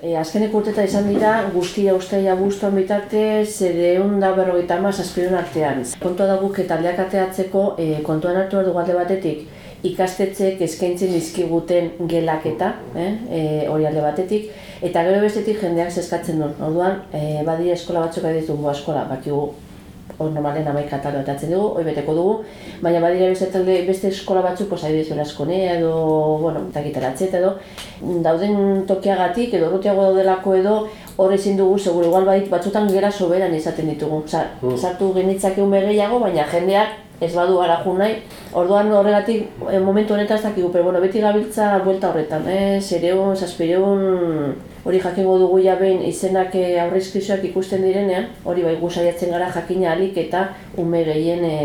E, azkenek urteta izan dira, guztia usteia guztuan bitarte, zereun da berrogeita ama zazpidun artean. Kontua da guk eta ateatzeko, e, kontuan hartu behar dugu batetik, ikastetxeek eskaintzen dizkiguten gelaketa, eh? e, hori alde batetik, eta gero bestetik jendeak zeskatzen duen. Orduan, e, badira eskola batzuk aditu eskola, bakigu hor normalen amaika talo etatzen dugu, hori beteko dugu, baina badira beste, talde, beste eskola batzuk, pues, adibidez Belaskonea edo, bueno, takitaratzet edo, dauden tokiagatik edo urrutiago daudelako edo, hor ezin dugu, seguro, igual badit, batzutan gera soberan izaten ditugu. Osa, mm. sartu genitzak egun gehiago, baina jendeak ez badu gara nahi. Orduan horregatik eh, momentu honetan ez dakigu, pero bueno, beti gabiltza buelta horretan, eh? Zereun, zazpireun, hori jakingo dugu ja behin izenak eh, aurrezkrizoak ikusten direnean, hori bai gusaiatzen gara jakina alik eta ume gehien e,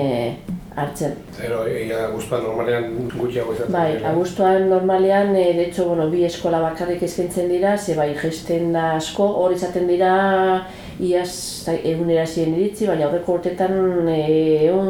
hartzen. Zero, ia abuztuan normalean gutxiago izaten Bai, abuztuan normalean, e, de hecho, bueno, bi eskola bakarrik eskaintzen dira, ze bai gesten da asko, hori izaten dira iaz egunera ziren iritzi, baina horreko urtetan egun, egun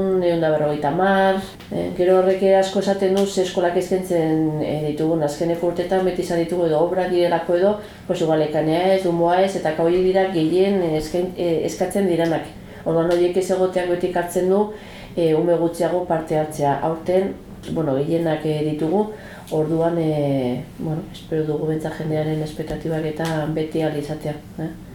berrogeita mar. E, gero horrek asko esaten ze eskolak eskaintzen e, ditugun azkeneko urtetan, beti izan ditugu edo obra direlako edo, pues igual ekanea ez, dumoa ez, eta kau dira gehien eskain, e, eskatzen diranak. Orduan horiek ez egoteak beti hartzen du, e, ume gutxiago parte hartzea. Aurten, bueno, gehienak ditugu, orduan, e, bueno, espero dugu bentsa jendearen espektatibak eta beti alizatea. Eh?